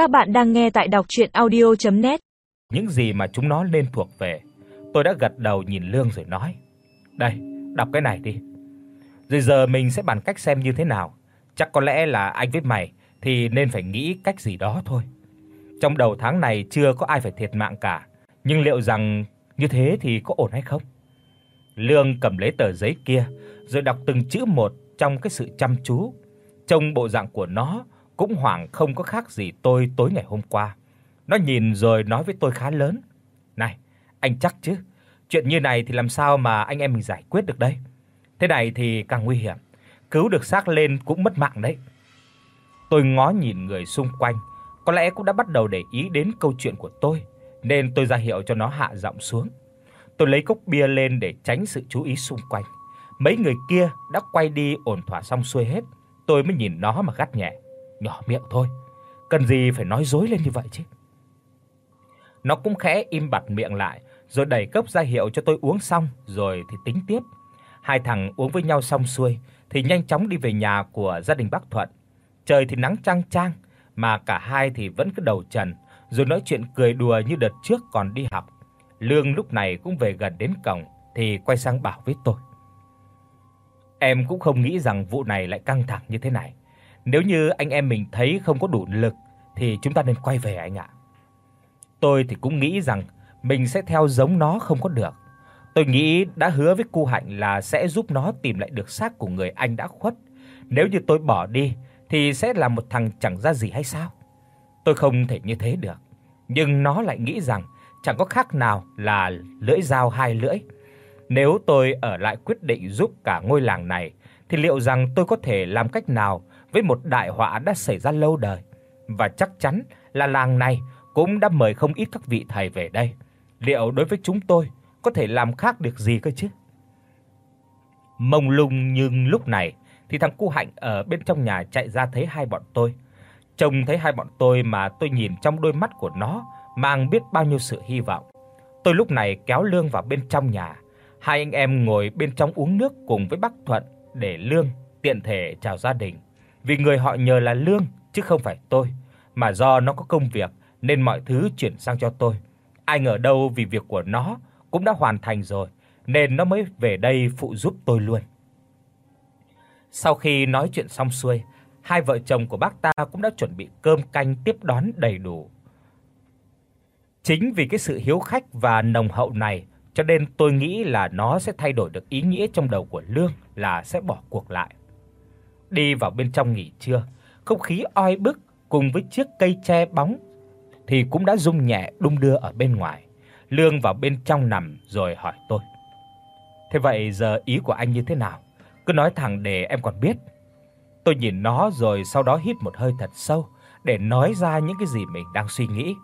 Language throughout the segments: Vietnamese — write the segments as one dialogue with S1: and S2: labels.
S1: Các bạn đang nghe tại đọc audio net
S2: Những gì mà chúng nó nên thuộc về. Tôi đã gật đầu nhìn Lương rồi nói: "Đây, đọc cái này đi. Rồi giờ mình sẽ bàn cách xem như thế nào. Chắc có lẽ là anh với mày thì nên phải nghĩ cách gì đó thôi. Trong đầu tháng này chưa có ai phải thiệt mạng cả, nhưng liệu rằng như thế thì có ổn hay không?" Lương cầm lấy tờ giấy kia, rồi đọc từng chữ một trong cái sự chăm chú. trong bộ dạng của nó cũng hoảng không có khác gì tôi tối ngày hôm qua. Nó nhìn rồi nói với tôi khá lớn: "Này, anh chắc chứ? Chuyện như này thì làm sao mà anh em mình giải quyết được đây? Thế này thì càng nguy hiểm, cứu được xác lên cũng mất mạng đấy." Tôi ngó nhìn người xung quanh, có lẽ cũng đã bắt đầu để ý đến câu chuyện của tôi, nên tôi ra hiệu cho nó hạ giọng xuống. Tôi lấy cốc bia lên để tránh sự chú ý xung quanh. Mấy người kia đã quay đi ổn thỏa xong xuôi hết, tôi mới nhìn nó mà gắt nhẹ, nhỏ miệng thôi, cần gì phải nói dối lên như vậy chứ. Nó cũng khẽ im bặt miệng lại, rồi đẩy cốc ra hiệu cho tôi uống xong rồi thì tính tiếp. Hai thằng uống với nhau xong xuôi thì nhanh chóng đi về nhà của gia đình bác Thuận. Trời thì nắng chang chang mà cả hai thì vẫn cứ đầu trần, rồi nói chuyện cười đùa như đợt trước còn đi học. Lương lúc này cũng về gần đến cổng thì quay sang bảo với tôi: Em cũng không nghĩ rằng vụ này lại căng thẳng như thế này. Nếu như anh em mình thấy không có đủ lực, thì chúng ta nên quay về anh ạ. Tôi thì cũng nghĩ rằng mình sẽ theo giống nó không có được. Tôi nghĩ đã hứa với cô Hạnh là sẽ giúp nó tìm lại được xác của người anh đã khuất. Nếu như tôi bỏ đi, thì sẽ là một thằng chẳng ra gì hay sao? Tôi không thể như thế được. Nhưng nó lại nghĩ rằng chẳng có khác nào là lưỡi dao hai lưỡi. Nếu tôi ở lại quyết định giúp cả ngôi làng này, thì liệu rằng tôi có thể làm cách nào với một đại họa đã xảy ra lâu đời và chắc chắn là làng này cũng đã mời không ít các vị thầy về đây. Liệu đối với chúng tôi có thể làm khác được gì cơ chứ? Mông lung nhưng lúc này thì thằng cu Hạnh ở bên trong nhà chạy ra thấy hai bọn tôi. Trông thấy hai bọn tôi mà tôi nhìn trong đôi mắt của nó mang biết bao nhiêu sự hy vọng. Tôi lúc này kéo Lương vào bên trong nhà. Hai anh em ngồi bên trong uống nước cùng với bác Thuận để Lương tiện thể chào gia đình. Vì người họ nhờ là Lương chứ không phải tôi, mà do nó có công việc nên mọi thứ chuyển sang cho tôi. Ai ngờ đâu vì việc của nó cũng đã hoàn thành rồi nên nó mới về đây phụ giúp tôi luôn. Sau khi nói chuyện xong xuôi, hai vợ chồng của bác ta cũng đã chuẩn bị cơm canh tiếp đón đầy đủ. Chính vì cái sự hiếu khách và nồng hậu này cho nên tôi nghĩ là nó sẽ thay đổi được ý nghĩa trong đầu của Lương là sẽ bỏ cuộc lại. Đi vào bên trong nghỉ trưa, không khí oi bức cùng với chiếc cây tre bóng thì cũng đã rung nhẹ đung đưa ở bên ngoài. Lương vào bên trong nằm rồi hỏi tôi: "Thế vậy giờ ý của anh như thế nào? Cứ nói thẳng để em còn biết." Tôi nhìn nó rồi sau đó hít một hơi thật sâu để nói ra những cái gì mình đang suy nghĩ.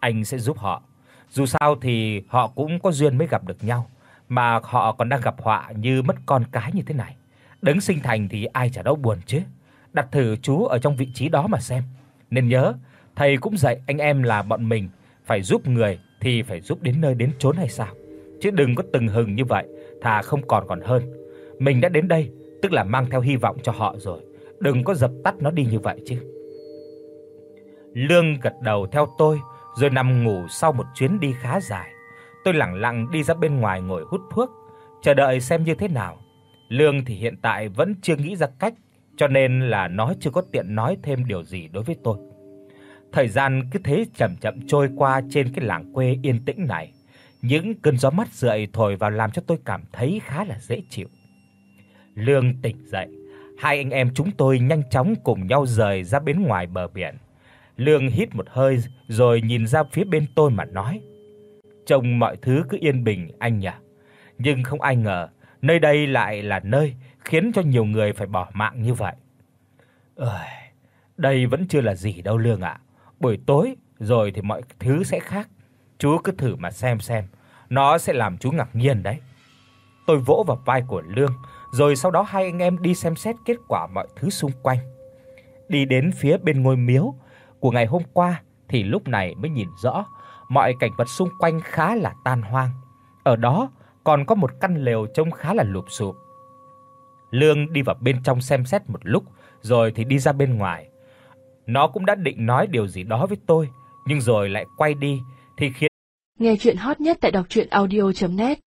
S2: Anh sẽ giúp họ. Dù sao thì họ cũng có duyên mới gặp được nhau, mà họ còn đang gặp họa như mất con cái như thế này. Đứng sinh thành thì ai chả đau buồn chứ. Đặt thử chú ở trong vị trí đó mà xem. Nên nhớ, thầy cũng dạy anh em là bọn mình phải giúp người thì phải giúp đến nơi đến chốn hay sao? Chứ đừng có từng hừng như vậy, thà không còn còn hơn. Mình đã đến đây, tức là mang theo hy vọng cho họ rồi, đừng có dập tắt nó đi như vậy chứ. Lương gật đầu theo tôi, rồi nằm ngủ sau một chuyến đi khá dài. Tôi lặng lặng đi ra bên ngoài ngồi hút thuốc, chờ đợi xem như thế nào. Lương thì hiện tại vẫn chưa nghĩ ra cách, cho nên là nó chưa có tiện nói thêm điều gì đối với tôi. Thời gian cứ thế chậm chậm trôi qua trên cái làng quê yên tĩnh này. Những cơn gió mát rượi thổi vào làm cho tôi cảm thấy khá là dễ chịu. Lương tỉnh dậy, hai anh em chúng tôi nhanh chóng cùng nhau rời ra bên ngoài bờ biển. Lương hít một hơi rồi nhìn ra phía bên tôi mà nói: "Trông mọi thứ cứ yên bình anh nhỉ, nhưng không ai ngờ nơi đây lại là nơi khiến cho nhiều người phải bỏ mạng như vậy." Ơi, đây vẫn chưa là gì đâu Lương ạ. Buổi tối rồi thì mọi thứ sẽ khác. Chú cứ thử mà xem xem, nó sẽ làm chú ngạc nhiên đấy. Tôi vỗ vào vai của Lương, rồi sau đó hai anh em đi xem xét kết quả mọi thứ xung quanh. Đi đến phía bên ngôi miếu của ngày hôm qua thì lúc này mới nhìn rõ, mọi cảnh vật xung quanh khá là tan hoang. Ở đó còn có một căn lều trông khá là lụp xụp. Lương đi vào bên trong xem xét một lúc rồi thì đi ra bên ngoài. Nó cũng đã định nói điều gì đó với tôi, nhưng rồi lại quay đi thì khiến
S3: Nghe truyện hot nhất tại doctruyenaudio.net